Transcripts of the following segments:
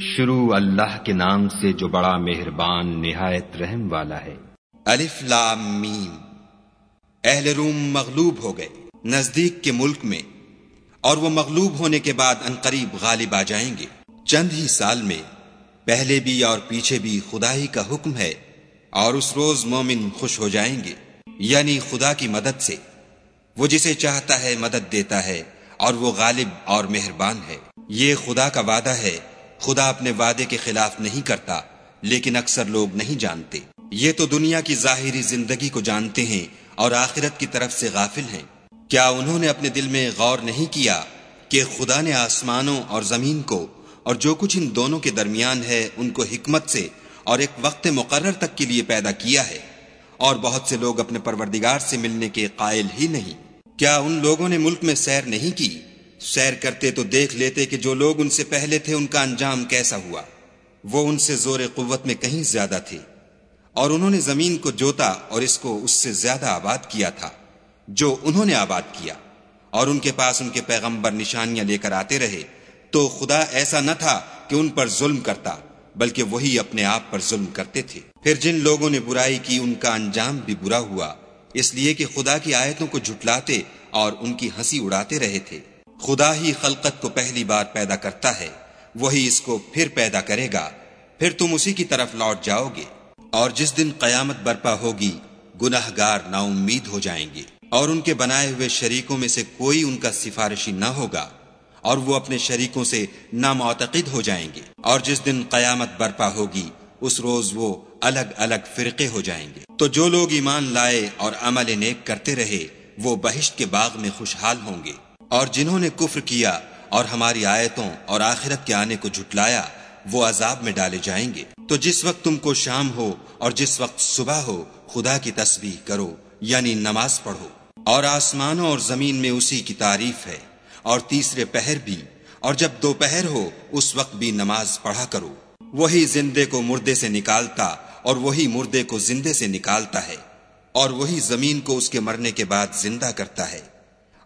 شروع اللہ کے نام سے جو بڑا مہربان نہایت رحم والا ہے۔ الف لام میم۔ اہل روم مغلوب ہو گئے نزدیک کے ملک میں، اور وہ مغلوب ہونے کے بعد انقریب غالب آ جائیں گے۔ چند ہی سال میں پہلے بھی اور پیچھے بھی خدا ہی کا حکم ہے، اور اس روز مومن خوش ہو جائیں گے۔ یعنی خدا کی مدد سے۔ وہ جسے چاہتا ہے مدد دیتا ہے، اور وہ غالب اور مہربان ہے۔ یہ خدا کا وعدہ ہے خدا اپنے وعدے کے خلاف نہیں کرتا، لیکن اکثر لوگ نہیں جانتے۔ یہ تو دنیا کی ظاہری زندگی کو جانتے ہیں اور آخرت کی طرف سے غافل ہیں۔ کیا انہوں نے اپنے دل میں غور نہیں کیا کہ خدا نے آسمانوں اور زمین کو اور جو کچھ ان دونوں کے درمیان ہے، ان کو حکمت سے اور ایک وقت مقرر تک کے لیے پیدا کیا ہے؟ اور بہت سے لوگ اپنے پروردگار سے ملنے کے قائل ہی نہیں۔ کیا ان لوگوں نے ملک میں سیر نہیں کی؟ سیر کرتے تو دیکھ لیتے کہ جو لوگ ان سے پہلے تھے، ان کا انجام کیسا ہوا؟ وہ ان سے زور قوت میں کہیں زیادہ تھے۔ اور انہوں نے زمین کو جوتا اور اس کو اس سے زیادہ آباد کیا تھا، جو انہوں نے آباد کیا۔ اور ان کے پاس ان کے پیغمبر نشانیاں لے کر آتے رہے۔ تو خدا ایسا نہ تھا کہ ان پر ظلم کرتا، بلکہ وہی اپنے آپ پر ظلم کرتے تھے۔ پھر جن لوگوں نے برائی کی، ان کا انجام بھی برا ہوا۔ اس لیے کہ خدا کی آیتوں کو جھٹلاتے اور ان کی ہنسی اڑاتے رہے تھے۔ خدا ہی خلقت کو پہلی بار پیدا کرتا ہے، وہی اس کو پھر پیدا کرے گا، پھر تم اسی کی طرف لوٹ جاؤ گے۔ اور جس دن قیامت برپا ہوگی گناہ گار نا امید ہو جائیں گے۔ اور ان کے بنائے ہوئے شریکوں میں سے کوئی ان کا سفارشی نہ ہوگا، اور وہ اپنے شریکوں سے نامعتقد ہو جائیں گے۔ اور جس دن قیامت برپا ہوگی، اس روز وہ الگ الگ فرقے ہو جائیں گے۔ تو جو لوگ ایمان لائے اور عمل نیک کرتے رہے، وہ بہشت کے باغ میں خوشحال ہوں گے۔ اور جنہوں نے کفر کیا اور ہماری آیتوں اور آخرت کے آنے کو جھٹلایا، وہ عذاب میں ڈالے جائیں گے۔ تو جس وقت تم کو شام ہو اور جس وقت صبح ہو، خدا کی تسبیح کرو یعنی نماز پڑھو۔ اور آسمانوں اور زمین میں اسی کی تعریف ہے، اور تیسرے پہر بھی۔ اور جب دوپہر ہو، اس وقت بھی نماز پڑھا کرو۔ وہی زندے کو مردے سے نکالتا اور وہی مردے کو زندے سے نکالتا ہے۔ اور وہی زمین کو اس کے مرنے کے بعد زندہ کرتا ہے۔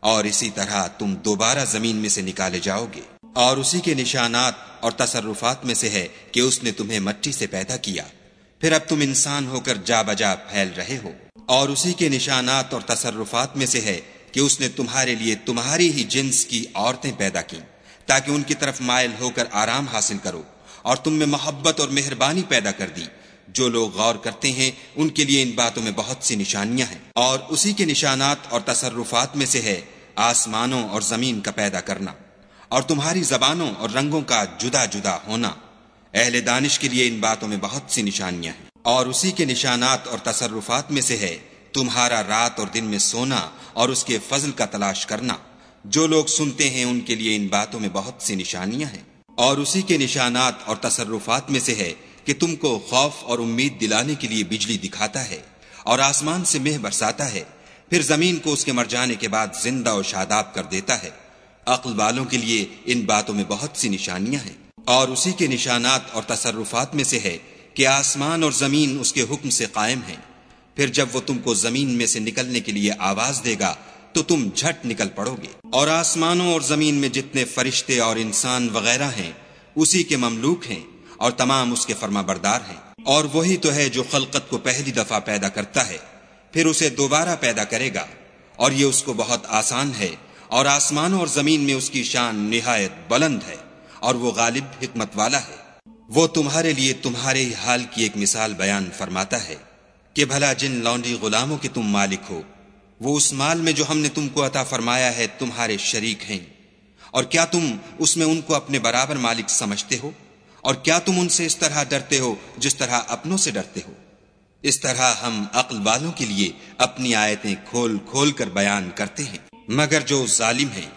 اور اسی طرح تم دوبارہ زمین میں سے نکالے جاؤ گے۔ اور اسی کے نشانات اور تصرفات میں سے ہے کہ اس نے تمہیں مٹی سے پیدا کیا۔ پھر اب تم انسان ہو کر جا بجا پھیل رہے ہو۔ اور اسی کے نشانات اور تصرفات میں سے ہے کہ اس نے تمہارے لیے تمہاری ہی جنس کی عورتیں پیدا کی تاکہ ان کی طرف مائل ہو کر آرام حاصل کرو۔ اور تم میں محبت اور مہربانی پیدا کر دی۔ جو لوگ غور کرتے ہیں، ان کے لیے ان باتوں میں بہت سی نشانیاں ہیں۔ اور اسی کے نشانات اور تصرفات میں سے ہے آسمانوں اور زمین کا پیدا کرنا اور تمہاری زبانوں اور رنگوں کا جدا جدا ہونا۔ اہل دانش کے لیے ان باتوں میں بہت سی نشانیاں ہیں۔ اور اسی کے نشانات اور تصرفات میں سے ہے تمہارا رات اور دن میں سونا اور اس کے فضل کا تلاش کرنا۔ جو لوگ سنتے ہیں ان کے لیے ان باتوں میں بہت سی نشانیاں ہیں۔ اور اسی کے نشانات اور تصرفات میں سے ہے کہ تم کو خوف اور امید دلانے کے لیے بجلی دکھاتا ہے اور آسمان سے مہ برساتا ہے۔ پھر زمین کو اس کے مر جانے کے بعد زندہ اور شاداب کر دیتا ہے۔ عقل والوں کے لیے ان باتوں میں بہت سی نشانیاں ہیں۔ اور اسی کے نشانات اور تصرفات میں سے ہے کہ آسمان اور زمین اس کے حکم سے قائم ہیں۔ پھر جب وہ تم کو زمین میں سے نکلنے کے لیے آواز دے گا، تو تم جھٹ نکل پڑو گے۔ اور آسمانوں اور زمین میں جتنے فرشتے اور انسان وغیرہ ہیں، اسی کے مملوک ہیں اور تمام اس کے فرما بردار ہیں۔ اور وہی تو ہے جو خلقت کو پہلی دفعہ پیدا کرتا ہے۔ پھر اسے دوبارہ پیدا کرے گا اور یہ اس کو بہت آسان ہے اور آسمانوں اور زمین میں اس کی شان نہایت بلند ہے اور وہ غالب حکمت والا ہے۔ وہ تمہارے لیے تمہارے ہی حال کی ایک مثال بیان فرماتا ہے کہ بھلا جن لونڈی غلاموں کے تم مالک ہو، وہ اس مال میں جو ہم نے تم کو عطا فرمایا ہے تمہارے شریک ہیں۔ اور کیا تم اس میں ان کو اپنے برابر مالک سمجھتے ہو؟ اور کیا تم ان سے اس طرح ڈرتے ہو جس طرح اپنوں سے ڈرتے ہو؟ اس طرح ہم عقل والوں کے لیے اپنی آیتیں کھول کھول کر بیان کرتے ہیں۔ مگر جو ظالم ہیں،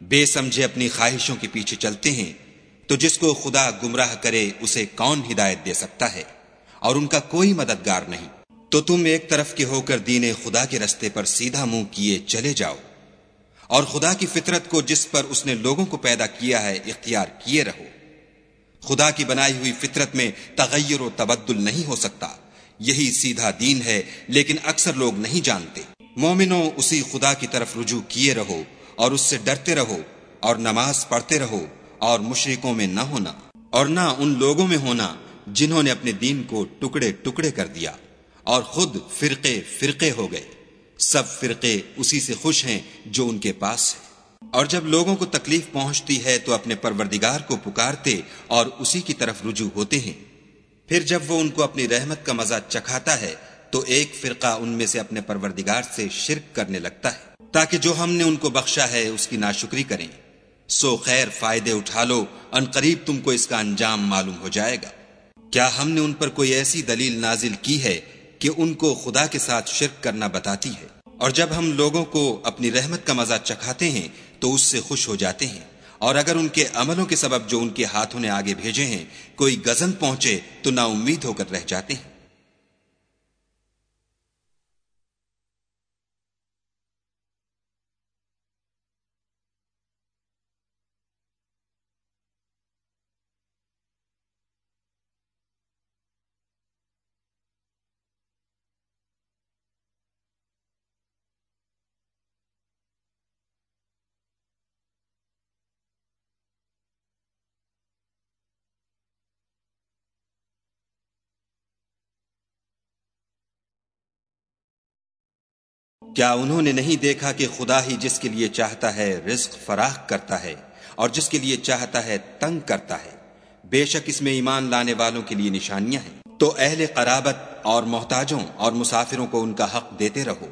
بے سمجھے اپنی خواہشوں کے پیچھے چلتے ہیں، تو جس کو خدا گمراہ کرے اسے کون ہدایت دے سکتا ہے؟ اور ان کا کوئی مددگار نہیں۔ تو تم ایک طرف کے ہو کر دین خدا کے رستے پر سیدھا منہ کیے چلے جاؤ۔ اور خدا کی فطرت کو جس پر اس نے لوگوں کو پیدا کیا ہے، اختیار کیے رہو۔ خدا کی بنائی ہوئی فطرت میں تغیر و تبدل نہیں ہو سکتا۔ یہی سیدھا دین ہے، لیکن اکثر لوگ نہیں جانتے۔ مومنوں، اسی خدا کی طرف رجوع کیے رہو اور اس سے ڈرتے رہو اور نماز پڑھتے رہو اور مشرکوں میں نہ ہونا اور نہ ان لوگوں میں ہونا جنہوں نے اپنے دین کو ٹکڑے ٹکڑے کر دیا اور خود فرقے فرقے ہو گئے۔ سب فرقے اسی سے خوش ہیں جو ان کے پاس ہے۔ اور جب لوگوں کو تکلیف پہنچتی ہے تو اپنے پروردگار کو پکارتے اور اسی کی طرف رجوع ہوتے ہیں۔ پھر جب وہ ان کو اپنی رحمت کا مزہ چکھاتا ہے، تو ایک فرقہ ان میں سے اپنے پروردگار سے شرک کرنے لگتا ہے۔ تاکہ جو ہم نے ان کو بخشا ہے، اس کی ناشکری کریں۔ سو خیر، فائدے اٹھا لو۔ ان قریب تم کو اس کا انجام معلوم ہو جائے گا۔ کیا ہم نے ان پر کوئی ایسی دلیل نازل کی ہے کہ ان کو خدا کے ساتھ شرک کرنا بتاتی ہے؟ اور جب ہم لوگوں کو اپنی رحمت کا مزہ چکھاتے ہیں، تو اس سے خوش ہو جاتے ہیں۔ اور اگر ان کے عملوں کے سبب جو ان کے ہاتھوں نے آگے بھیجے ہیں کوئی گزن پہنچے تو نا امید ہو کر رہ جاتے ہیں۔ کیا انہوں نے نہیں دیکھا کہ خدا ہی جس کے لیے چاہتا ہے رزق فراخ کرتا ہے اور جس کے لیے چاہتا ہے تنگ کرتا ہے؟ بے شک اس میں ایمان لانے والوں کے لیے نشانیاں ہیں۔ تو اہل قرابت اور محتاجوں اور مسافروں کو ان کا حق دیتے رہو۔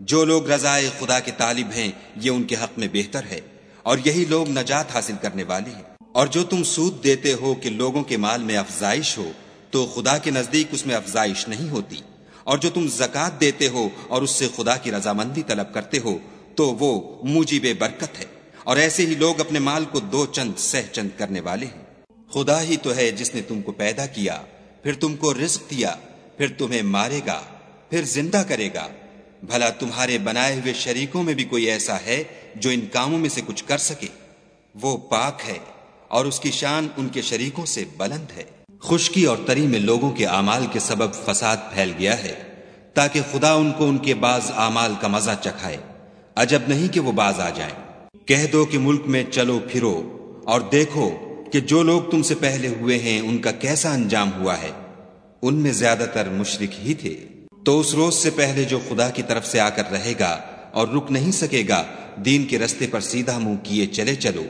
جو لوگ رضائے خدا کے طالب ہیں، یہ ان کے حق میں بہتر ہے اور یہی لوگ نجات حاصل کرنے والے ہیں۔ اور جو تم سود دیتے ہو کہ لوگوں کے مال میں افزائش ہو، تو خدا کے نزدیک اس میں افزائش نہیں ہوتی۔ اور جو تم زکات دیتے ہو اور اس سے خدا کی رضامندی طلب کرتے ہو، تو وہ موجب برکت ہے۔ اور ایسے ہی لوگ اپنے مال کو دو چند سہ چند کرنے والے ہیں۔ خدا ہی تو ہے جس نے تم کو پیدا کیا، پھر تم کو رزق دیا، پھر تمہیں مارے گا، پھر زندہ کرے گا۔ بھلا تمہارے بنائے ہوئے شریکوں میں بھی کوئی ایسا ہے جو ان کاموں میں سے کچھ کر سکے۔ وہ پاک ہے اور اس کی شان ان کے شریکوں سے بلند ہے۔ خشکی اور تری میں لوگوں کے اعمال کے سبب فساد پھیل گیا ہے، تاکہ خدا ان کو ان کے بعض اعمال کا مزہ چکھائے۔ عجب نہیں کہ وہ باز آ جائیں۔ کہہ دو کہ ملک میں چلو پھرو اور دیکھو کہ جو لوگ تم سے پہلے ہوئے ہیں، ان کا کیسا انجام ہوا ہے۔ ان میں زیادہ تر مشرق ہی تھے۔ تو اس روز سے پہلے جو خدا کی طرف سے آ کر رہے گا اور رک نہیں سکے گا، دین کے رستے پر سیدھا منہ کیے چلے چلو۔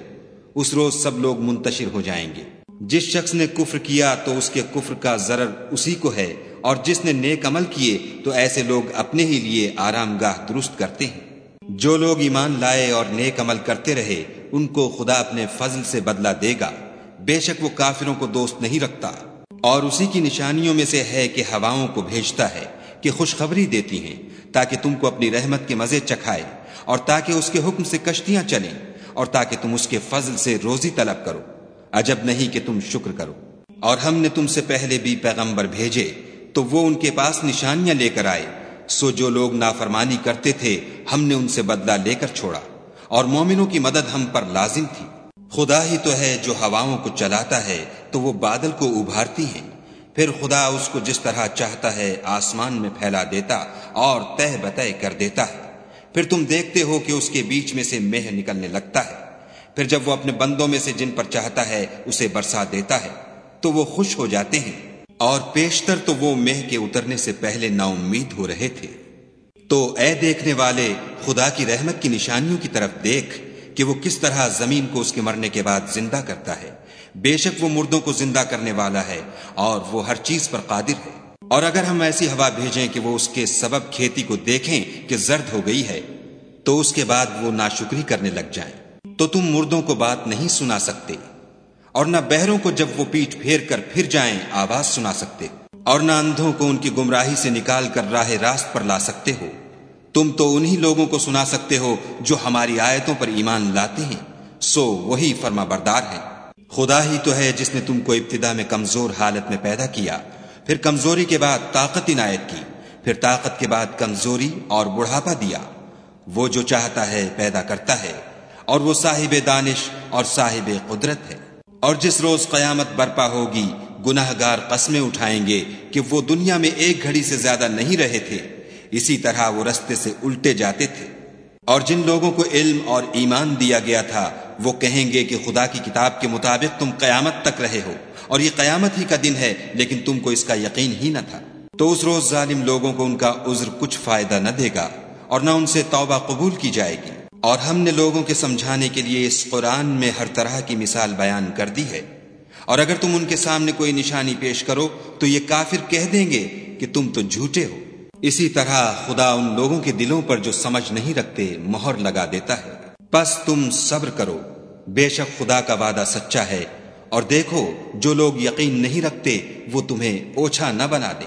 اس روز سب لوگ منتشر ہو جائیں گے۔ جس شخص نے کفر کیا تو اس کے کفر کا ضرر اسی کو ہے، اور جس نے نیک عمل کیے تو ایسے لوگ اپنے ہی لیے آرام گاہ درست کرتے ہیں۔ جو لوگ ایمان لائے اور نیک عمل کرتے رہے، ان کو خدا اپنے فضل سے بدلہ دے گا۔ بے شک وہ کافروں کو دوست نہیں رکھتا۔ اور اسی کی نشانیوں میں سے ہے کہ ہواؤں کو بھیجتا ہے، کہ خوشخبری دیتی ہیں، تاکہ تم کو اپنی رحمت کے مزے چکھائے، اور تاکہ اس کے حکم سے کشتیاں چلیں، اور تاکہ تم اس کے فضل سے روزی طلب کرو۔ عجب نہیں کہ تم شکر کرو۔ اور ہم نے تم سے پہلے بھی پیغمبر بھیجے، تو وہ ان کے پاس نشانیاں لے کر آئے۔ سو جو لوگ نافرمانی کرتے تھے، ہم نے ان سے بدلہ لے کر چھوڑا۔ اور مومنوں کی مدد ہم پر لازم تھی۔ خدا ہی تو ہے جو ہواؤں کو چلاتا ہے، تو وہ بادل کو ابھارتی ہیں۔ پھر خدا اس کو جس طرح چاہتا ہے آسمان میں پھیلا دیتا اور تہ بتہ کر دیتا ہے۔ پھر تم دیکھتے ہو کہ اس کے بیچ میں سے مہ نکلنے لگتا ہے۔ پھر جب وہ اپنے بندوں میں سے جن پر چاہتا ہے اسے برسا دیتا ہے، تو وہ خوش ہو جاتے ہیں۔ اور پیشتر تو وہ مہ کے اترنے سے پہلے نا امید ہو رہے تھے۔ تو اے دیکھنے والے، خدا کی رحمت کی نشانیوں کی طرف دیکھ کہ وہ کس طرح زمین کو اس کے مرنے کے بعد زندہ کرتا ہے۔ بے شک وہ مردوں کو زندہ کرنے والا ہے اور وہ ہر چیز پر قادر ہے۔ اور اگر ہم ایسی ہوا بھیجیں کہ وہ اس کے سبب کھیتی کو دیکھیں کہ زرد ہو گئی ہے، تو اس کے بعد وہ ناشکری کرنے لگ جائیں۔ تو تم مردوں کو بات نہیں سنا سکتے، اور نہ بہروں کو جب وہ پیٹ پھیر کر پھر جائیں آواز سنا سکتے، اور نہ اندھوں کو ان کی گمراہی سے نکال کر راہ راست پر لا سکتے ہو۔ تم تو انہی لوگوں کو سنا سکتے ہو جو ہماری آیتوں پر ایمان لاتے ہیں، سو وہی فرما بردار ہے خدا ہی تو ہے جس نے تم کو ابتدا میں کمزور حالت میں پیدا کیا، پھر کمزوری کے بعد طاقت عنایت کی، پھر طاقت کے بعد کمزوری اور بڑھاپا دیا۔ وہ جو چاہتا ہے پیدا کرتا ہے۔ اور وہ صاحب دانش اور صاحب قدرت ہے۔ اور جس روز قیامت برپا ہوگی گناہ گار قسمیں اٹھائیں گے کہ وہ دنیا میں ایک گھڑی سے زیادہ نہیں رہے تھے۔ اسی طرح وہ رستے سے الٹے جاتے تھے۔ اور جن لوگوں کو علم اور ایمان دیا گیا تھا، وہ کہیں گے کہ خدا کی کتاب کے مطابق تم قیامت تک رہے ہو۔ اور یہ قیامت ہی کا دن ہے، لیکن تم کو اس کا یقین ہی نہ تھا۔ تو اس روز ظالم لوگوں کو ان کا عذر کچھ فائدہ نہ دے گا، اور نہ ان سے توبہ قبول کی جائے گی۔ اور ہم نے لوگوں کے سمجھانے کے لیے اس قرآن میں ہر طرح کی مثال بیان کر دی ہے۔ اور اگر تم ان کے سامنے کوئی نشانی پیش کرو، تو یہ کافر کہہ دیں گے کہ تم تو جھوٹے ہو۔ اسی طرح خدا ان لوگوں کے دلوں پر جو سمجھ نہیں رکھتے، مہر لگا دیتا ہے۔ بس تم صبر کرو۔ بے شک خدا کا وعدہ سچا ہے۔ اور دیکھو، جو لوگ یقین نہیں رکھتے، وہ تمہیں اوچھا نہ بنا دے۔